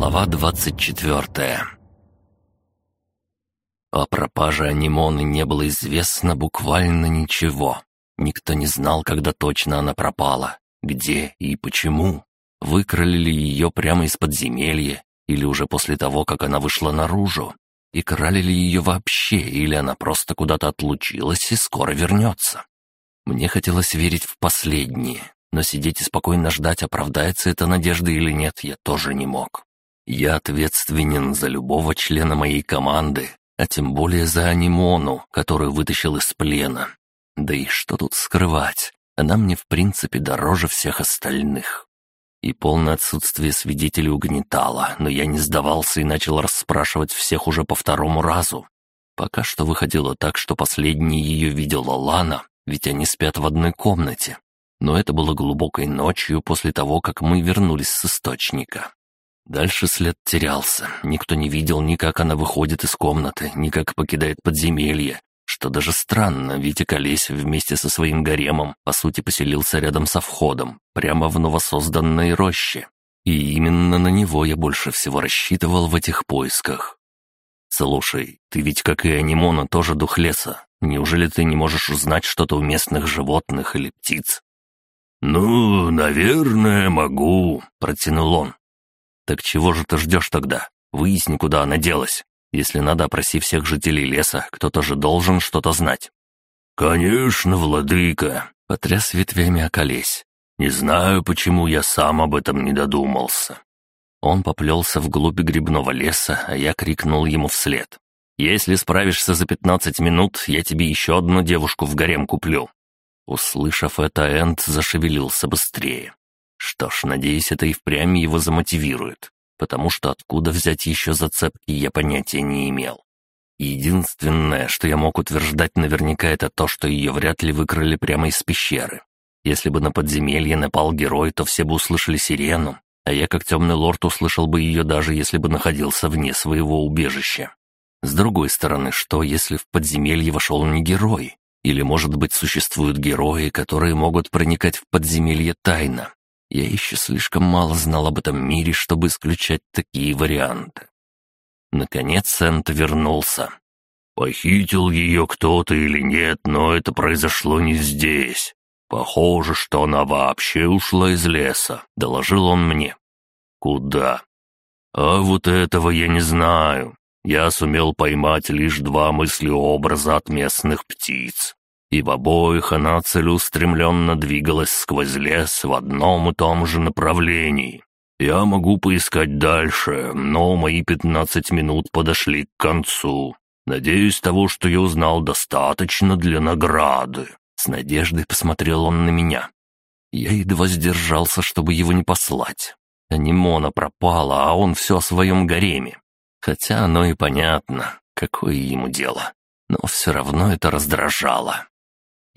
Глава двадцать четвертая О пропаже Анимоны не было известно буквально ничего. Никто не знал, когда точно она пропала, где и почему. Выкрали ли ее прямо из подземелья, или уже после того, как она вышла наружу. И крали ли ее вообще, или она просто куда-то отлучилась и скоро вернется. Мне хотелось верить в последнее, но сидеть и спокойно ждать, оправдается эта надежда или нет, я тоже не мог. Я ответственен за любого члена моей команды, а тем более за Анимону, которую вытащил из плена. Да и что тут скрывать, она мне в принципе дороже всех остальных. И полное отсутствие свидетелей угнетало, но я не сдавался и начал расспрашивать всех уже по второму разу. Пока что выходило так, что последний ее видела Лана, ведь они спят в одной комнате. Но это было глубокой ночью после того, как мы вернулись с источника. Дальше след терялся. Никто не видел ни как она выходит из комнаты, ни как покидает подземелье. Что даже странно, ведь Околесь вместе со своим гаремом, по сути, поселился рядом со входом, прямо в новосозданной роще. И именно на него я больше всего рассчитывал в этих поисках. «Слушай, ты ведь, как и Анимона, тоже дух леса. Неужели ты не можешь узнать что-то у местных животных или птиц?» «Ну, наверное, могу», — протянул он. «Так чего же ты ждешь тогда? Выясни, куда она делась. Если надо, опроси всех жителей леса, кто-то же должен что-то знать». «Конечно, владыка», — потряс ветвями околесь. «Не знаю, почему я сам об этом не додумался». Он поплелся вглубь грибного леса, а я крикнул ему вслед. «Если справишься за пятнадцать минут, я тебе еще одну девушку в гарем куплю». Услышав это, Энд зашевелился быстрее. Что ж, надеюсь, это и впрямь его замотивирует, потому что откуда взять еще зацепки, я понятия не имел. Единственное, что я мог утверждать наверняка, это то, что ее вряд ли выкрали прямо из пещеры. Если бы на подземелье напал герой, то все бы услышали сирену, а я, как темный лорд, услышал бы ее даже если бы находился вне своего убежища. С другой стороны, что если в подземелье вошел не герой? Или, может быть, существуют герои, которые могут проникать в подземелье тайно? Я еще слишком мало знал об этом мире, чтобы исключать такие варианты. Наконец Сент вернулся. «Похитил ее кто-то или нет, но это произошло не здесь. Похоже, что она вообще ушла из леса», — доложил он мне. «Куда?» «А вот этого я не знаю. Я сумел поймать лишь два мыслеобраза от местных птиц. И в обоих она целеустремленно двигалась сквозь лес в одном и том же направлении. Я могу поискать дальше, но мои пятнадцать минут подошли к концу. Надеюсь, того, что я узнал, достаточно для награды. С надеждой посмотрел он на меня. Я едва сдержался, чтобы его не послать. Анимона пропала, а он все о своем гареме. Хотя оно и понятно, какое ему дело. Но все равно это раздражало.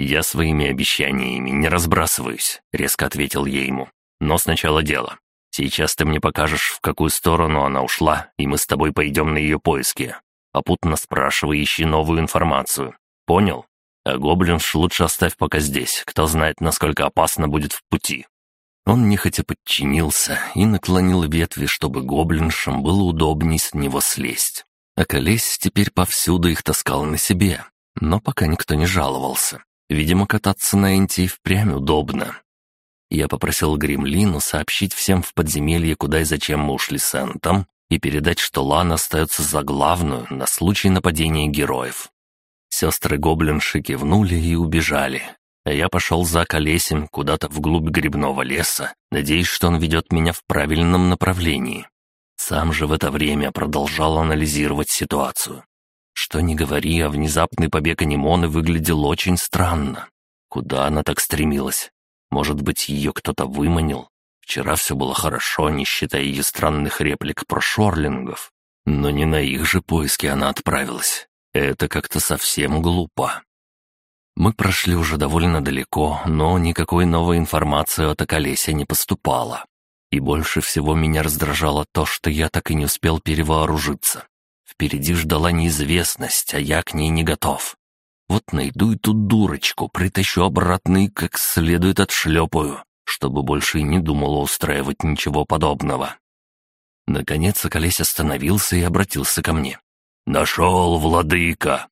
«Я своими обещаниями не разбрасываюсь», — резко ответил я ему. «Но сначала дело. Сейчас ты мне покажешь, в какую сторону она ушла, и мы с тобой пойдем на ее поиски. Попутно спрашивай, ищи новую информацию. Понял? А гоблинш лучше оставь пока здесь. Кто знает, насколько опасно будет в пути». Он нехотя подчинился и наклонил ветви, чтобы гоблиншам было удобней с него слезть. А колесь теперь повсюду их таскал на себе, но пока никто не жаловался. Видимо, кататься на Энти впрямь удобно. Я попросил Гремлину сообщить всем в подземелье, куда и зачем мы ушли с Энтом, и передать, что Лан остается за главную на случай нападения героев. Сестры гоблинши кивнули и убежали, а я пошел за колесем куда-то вглубь грибного леса, надеясь, что он ведет меня в правильном направлении. Сам же в это время продолжал анализировать ситуацию. Что ни говори, а внезапный побег Анимоны выглядел очень странно. Куда она так стремилась? Может быть, ее кто-то выманил? Вчера все было хорошо, не считая ее странных реплик про шорлингов. Но не на их же поиски она отправилась. Это как-то совсем глупо. Мы прошли уже довольно далеко, но никакой новой информации от Околеся не поступало. И больше всего меня раздражало то, что я так и не успел перевооружиться. Впереди ждала неизвестность, а я к ней не готов. Вот найду эту дурочку, притащу обратно и как следует отшлепаю, чтобы больше и не думала устраивать ничего подобного. Наконец Околесь остановился и обратился ко мне. «Нашел, владыка!»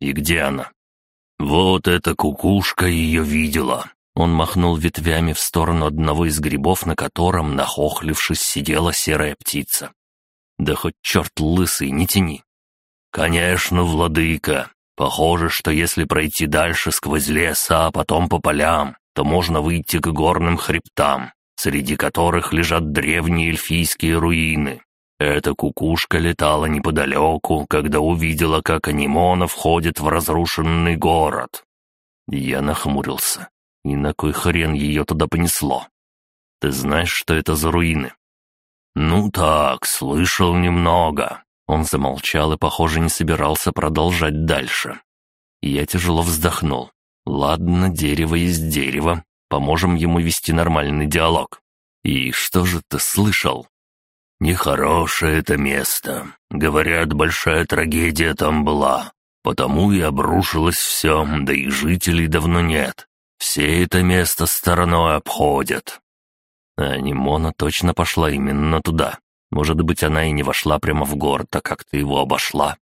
«И где она?» «Вот эта кукушка ее видела!» Он махнул ветвями в сторону одного из грибов, на котором, нахохлившись, сидела серая птица. «Да хоть черт лысый, не тяни!» «Конечно, владыка! Похоже, что если пройти дальше сквозь лес, а потом по полям, то можно выйти к горным хребтам, среди которых лежат древние эльфийские руины. Эта кукушка летала неподалеку, когда увидела, как Анимона входит в разрушенный город. Я нахмурился. И на кой хрен ее туда понесло? Ты знаешь, что это за руины? Ну так, слышал немного. Он замолчал и, похоже, не собирался продолжать дальше. Я тяжело вздохнул. Ладно, дерево есть дерево. Поможем ему вести нормальный диалог. И что же ты слышал? Нехорошее это место. Говорят, большая трагедия там была. Потому и обрушилось все, да и жителей давно нет. Все это место стороной обходят. А Нимона точно пошла именно туда. Может быть, она и не вошла прямо в город, а как-то его обошла.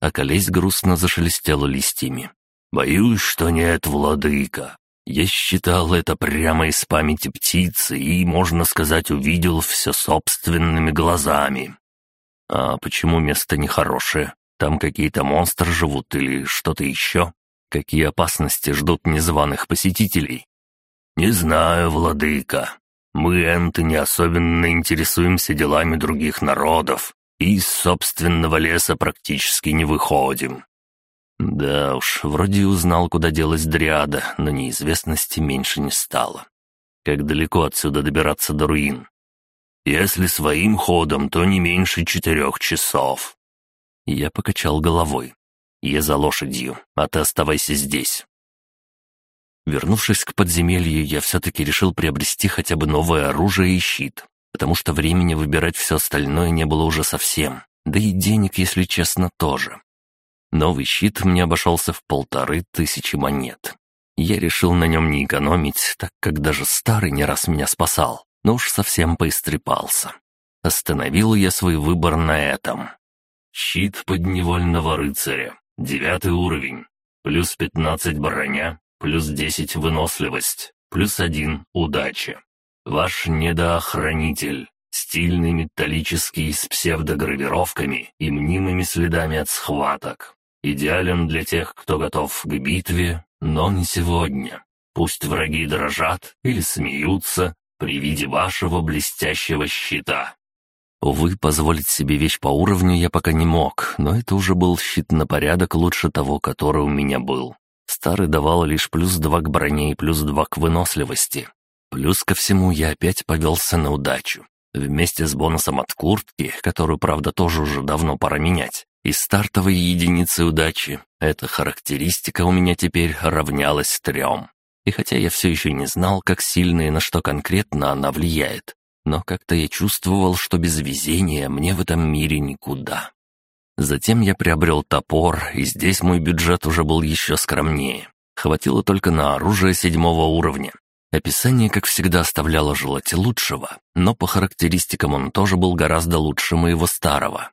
А колесь грустно зашелестела листьями. «Боюсь, что нет, владыка. Я считал это прямо из памяти птицы и, можно сказать, увидел все собственными глазами. А почему место нехорошее? Там какие-то монстры живут или что-то еще? Какие опасности ждут незваных посетителей? Не знаю, владыка. Мы, энты, не особенно интересуемся делами других народов и из собственного леса практически не выходим. Да уж, вроде узнал, куда делась дриада, но неизвестности меньше не стало. Как далеко отсюда добираться до руин? Если своим ходом, то не меньше четырех часов. Я покачал головой. Я за лошадью, а ты оставайся здесь. Вернувшись к подземелью, я все-таки решил приобрести хотя бы новое оружие и щит, потому что времени выбирать все остальное не было уже совсем, да и денег, если честно, тоже. Новый щит мне обошелся в полторы тысячи монет. Я решил на нем не экономить, так как даже старый не раз меня спасал, но уж совсем поистрепался. Остановил я свой выбор на этом. Щит подневольного рыцаря. Девятый уровень. Плюс пятнадцать броня, плюс десять выносливость, плюс один удача. Ваш недоохранитель. Стильный металлический с псевдогравировками и мнимыми следами от схваток. Идеален для тех, кто готов к битве, но не сегодня. Пусть враги дрожат или смеются при виде вашего блестящего щита. Увы, позволить себе вещь по уровню я пока не мог, но это уже был щит на порядок лучше того, который у меня был. Старый давал лишь плюс два к броне и плюс два к выносливости. Плюс ко всему я опять повелся на удачу. Вместе с бонусом от куртки, которую, правда, тоже уже давно пора менять, и стартовой единицей удачи, эта характеристика у меня теперь равнялась трем. И хотя я все еще не знал, как сильно и на что конкретно она влияет, но как-то я чувствовал, что без везения мне в этом мире никуда. Затем я приобрел топор, и здесь мой бюджет уже был еще скромнее. Хватило только на оружие седьмого уровня. Описание, как всегда, оставляло желать лучшего, но по характеристикам он тоже был гораздо лучше моего старого.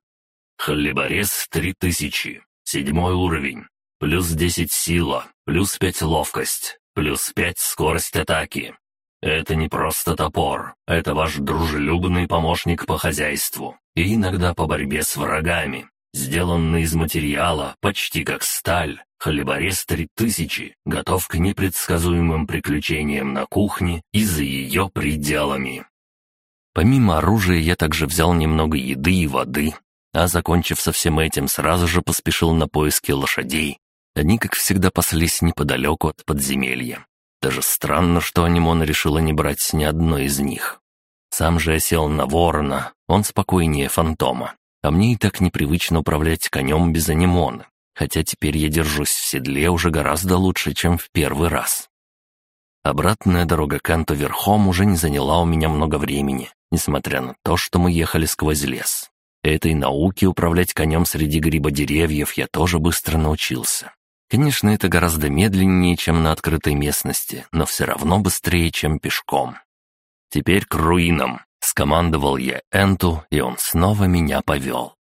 Хлеборез 3000, седьмой уровень, плюс 10 сила, плюс 5 ловкость, плюс 5 скорость атаки, это не просто топор, это ваш дружелюбный помощник по хозяйству и иногда по борьбе с врагами. Сделанный из материала, почти как сталь, хлеборез 3000 готов к непредсказуемым приключениям на кухне и за ее пределами. Помимо оружия я также взял немного еды и воды, а закончив со всем этим, сразу же поспешил на поиски лошадей. Они, как всегда, паслись неподалеку от подземелья. Даже странно, что Анимона решила не брать ни одной из них. Сам же сел на ворона, он спокойнее фантома. А мне и так непривычно управлять конем без анимона, хотя теперь я держусь в седле уже гораздо лучше, чем в первый раз. Обратная дорога к Анту верхом уже не заняла у меня много времени, несмотря на то, что мы ехали сквозь лес. Этой науке управлять конем среди гриба деревьев я тоже быстро научился. Конечно, это гораздо медленнее, чем на открытой местности, но все равно быстрее, чем пешком. Теперь к руинам. Скомандовал я Энту, и он снова меня повел.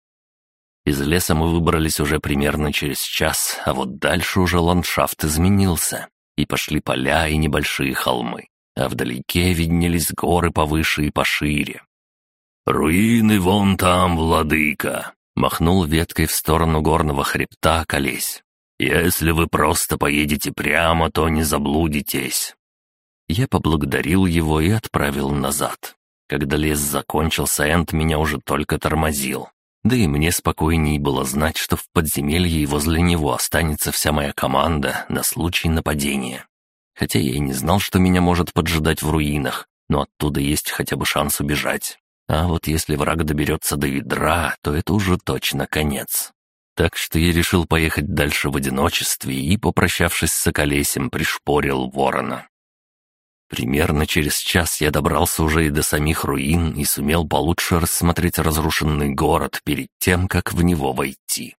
Из леса мы выбрались уже примерно через час, а вот дальше уже ландшафт изменился, и пошли поля и небольшие холмы, а вдалеке виднелись горы повыше и пошире. «Руины вон там, владыка!» — махнул веткой в сторону горного хребта колесь. «Если вы просто поедете прямо, то не заблудитесь». Я поблагодарил его и отправил назад. Когда лес закончился, Энт меня уже только тормозил. Да и мне спокойнее было знать, что в подземелье и возле него останется вся моя команда на случай нападения. Хотя я и не знал, что меня может поджидать в руинах, но оттуда есть хотя бы шанс убежать. А вот если враг доберется до ядра, то это уже точно конец. Так что я решил поехать дальше в одиночестве и, попрощавшись с Соколесем, пришпорил ворона. Примерно через час я добрался уже и до самих руин и сумел получше рассмотреть разрушенный город перед тем, как в него войти.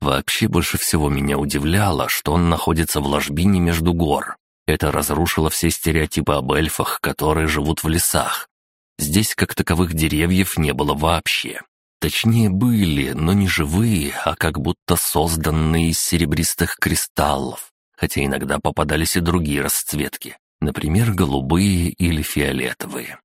Вообще больше всего меня удивляло, что он находится в ложбине между гор. Это разрушило все стереотипы об эльфах, которые живут в лесах. Здесь как таковых деревьев не было вообще. Точнее, были, но не живые, а как будто созданные из серебристых кристаллов, хотя иногда попадались и другие расцветки, Например, голубые или фиолетовые.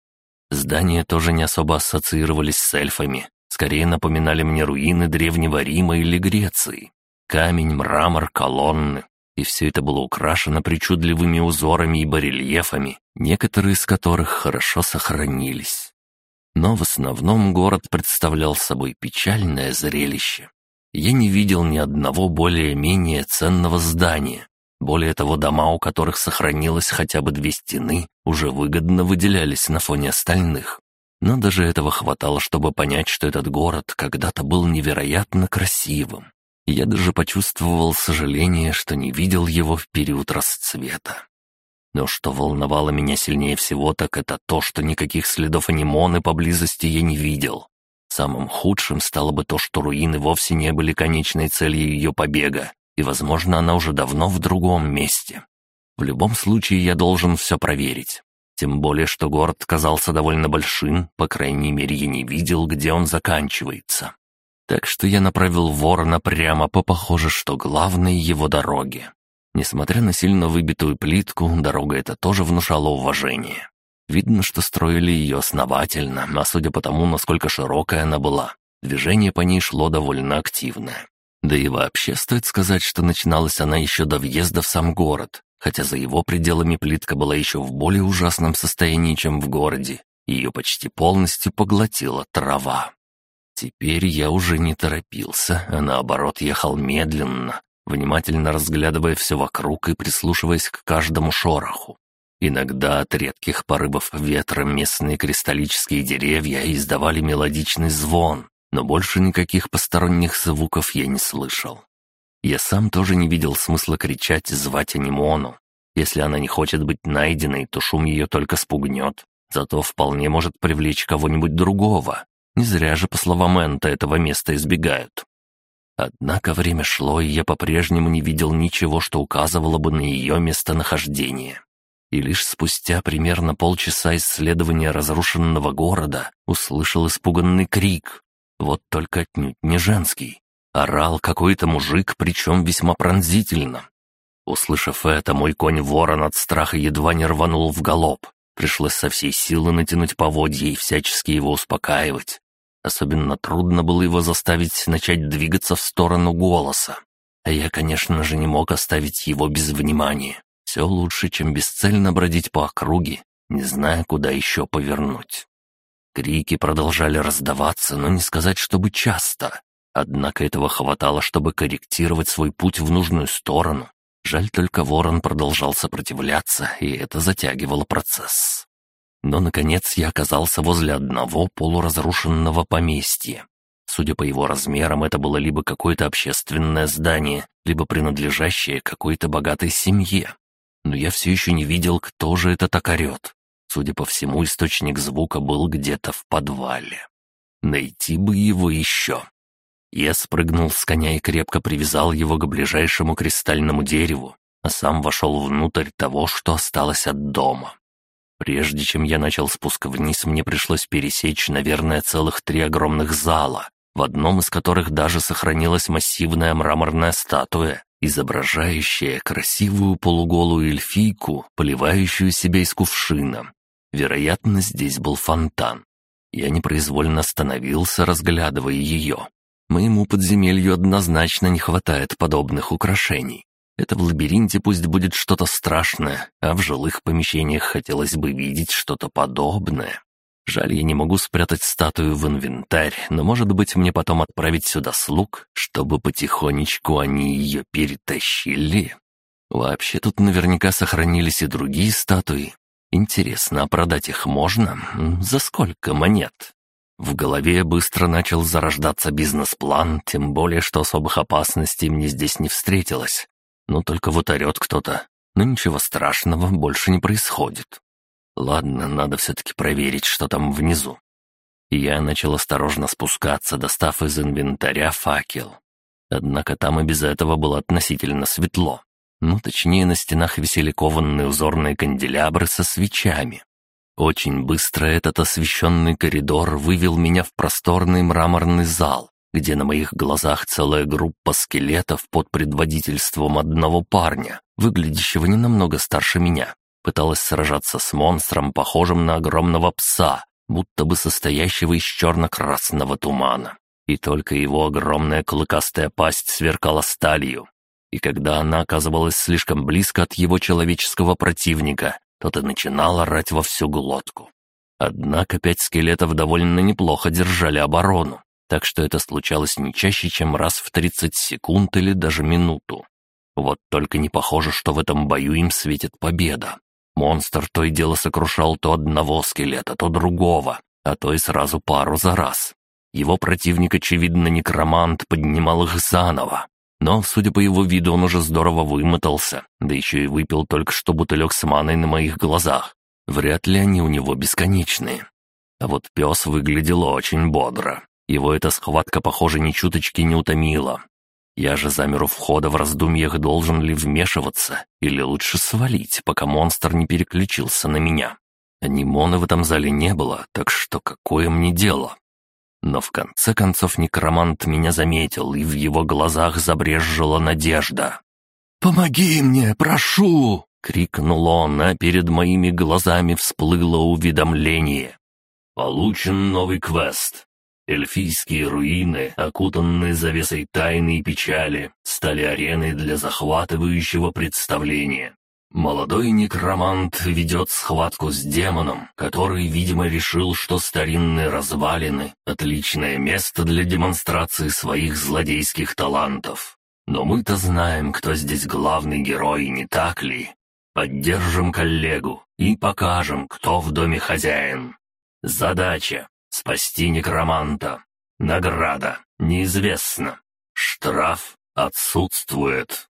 Здания тоже не особо ассоциировались с эльфами, скорее напоминали мне руины Древнего Рима или Греции. Камень, мрамор, колонны. И все это было украшено причудливыми узорами и барельефами, некоторые из которых хорошо сохранились. Но в основном город представлял собой печальное зрелище. Я не видел ни одного более-менее ценного здания, более того, дома, у которых сохранилось хотя бы две стены, уже выгодно выделялись на фоне остальных. Но даже этого хватало, чтобы понять, что этот город когда-то был невероятно красивым. Я даже почувствовал сожаление, что не видел его в период расцвета. Но что волновало меня сильнее всего, так это то, что никаких следов анимоны поблизости я не видел. Самым худшим стало бы то, что руины вовсе не были конечной целью ее побега, и, возможно, она уже давно в другом месте. В любом случае, я должен все проверить. Тем более, что город казался довольно большим, по крайней мере, я не видел, где он заканчивается. Так что я направил ворона прямо по похоже, что главной его дороге. Несмотря на сильно выбитую плитку, дорога эта тоже внушала уважение. Видно, что строили ее основательно, а судя по тому, насколько широкая она была, движение по ней шло довольно активное. Да и вообще стоит сказать, что начиналась она еще до въезда в сам город, хотя за его пределами плитка была еще в более ужасном состоянии, чем в городе. Ее почти полностью поглотила трава. Теперь я уже не торопился, а наоборот ехал медленно, внимательно разглядывая все вокруг и прислушиваясь к каждому шороху. Иногда от редких порывов ветра местные кристаллические деревья издавали мелодичный звон, но больше никаких посторонних звуков я не слышал. Я сам тоже не видел смысла кричать и звать Анимону. Если она не хочет быть найденной, то шум ее только спугнет, зато вполне может привлечь кого-нибудь другого. Не зря же, по словам Энта, этого места избегают. Однако время шло, и я по-прежнему не видел ничего, что указывало бы на ее местонахождение. И лишь спустя примерно полчаса исследования разрушенного города услышал испуганный крик. Вот только отнюдь не женский. Орал какой-то мужик, причем весьма пронзительно. Услышав это, мой конь-ворон от страха едва не рванул в галоп. Пришлось со всей силы натянуть поводья и всячески его успокаивать. Особенно трудно было его заставить начать двигаться в сторону голоса. А я, конечно же, не мог оставить его без внимания. Все лучше, чем бесцельно бродить по округе, не зная, куда еще повернуть. Крики продолжали раздаваться, но не сказать, чтобы часто. Однако этого хватало, чтобы корректировать свой путь в нужную сторону. Жаль только ворон продолжал сопротивляться, и это затягивало процесс. Но, наконец, я оказался возле одного полуразрушенного поместья. Судя по его размерам, это было либо какое-то общественное здание, либо принадлежащее какой-то богатой семье. Но я все еще не видел, кто же это так орет. Судя по всему, источник звука был где-то в подвале. Найти бы его еще. Я спрыгнул с коня и крепко привязал его к ближайшему кристальному дереву, а сам вошел внутрь того, что осталось от дома. Прежде чем я начал спуск вниз, мне пришлось пересечь, наверное, целых три огромных зала, в одном из которых даже сохранилась массивная мраморная статуя, изображающая красивую полуголую эльфийку, поливающую себя из кувшина. Вероятно, здесь был фонтан. Я непроизвольно остановился, разглядывая ее. Моему подземелью однозначно не хватает подобных украшений. Это в лабиринте пусть будет что-то страшное, а в жилых помещениях хотелось бы видеть что-то подобное. Жаль, я не могу спрятать статую в инвентарь, но, может быть, мне потом отправить сюда слуг, чтобы потихонечку они ее перетащили. Вообще, тут наверняка сохранились и другие статуи. Интересно, а продать их можно? За сколько монет? В голове быстро начал зарождаться бизнес-план, тем более, что особых опасностей мне здесь не встретилось. Ну, только вот орет кто-то. Но ничего страшного больше не происходит. Ладно, надо все-таки проверить, что там внизу. я начал осторожно спускаться, достав из инвентаря факел. Однако там и без этого было относительно светло. Ну, точнее, на стенах висели кованные узорные канделябры со свечами. Очень быстро этот освещенный коридор вывел меня в просторный мраморный зал, где на моих глазах целая группа скелетов под предводительством одного парня, выглядящего не намного старше меня, пыталась сражаться с монстром, похожим на огромного пса, будто бы состоящего из черно-красного тумана. И только его огромная клыкастая пасть сверкала сталью. И когда она оказывалась слишком близко от его человеческого противника, тот и начинал орать во всю глотку. Однако пять скелетов довольно неплохо держали оборону, так что это случалось не чаще, чем раз в 30 секунд или даже минуту. Вот только не похоже, что в этом бою им светит победа. Монстр то и дело сокрушал то одного скелета, то другого, а то и сразу пару за раз. Его противник, очевидно, некромант, поднимал их заново. Но, судя по его виду, он уже здорово вымотался, да еще и выпил только что бутылек с маной на моих глазах. Вряд ли они у него бесконечные. А вот пес выглядел очень бодро. Его эта схватка, похоже, ни чуточки не утомила. Я же замер у входа в раздумьях, должен ли вмешиваться, или лучше свалить, пока монстр не переключился на меня. Анимона в этом зале не было, так что какое мне дело? Но в конце концов некромант меня заметил, и в его глазах забрежжила надежда. «Помоги мне, прошу!» — крикнул он, а перед моими глазами всплыло уведомление. «Получен новый квест. Эльфийские руины, окутанные завесой тайны и печали, стали ареной для захватывающего представления. Молодой некромант ведет схватку с демоном, который, видимо, решил, что старинные развалины — отличное место для демонстрации своих злодейских талантов. Но мы-то знаем, кто здесь главный герой, не так ли? Поддержим коллегу и покажем, кто в доме хозяин. Задача Спасти некроманта. Награда. Неизвестно. Штраф отсутствует.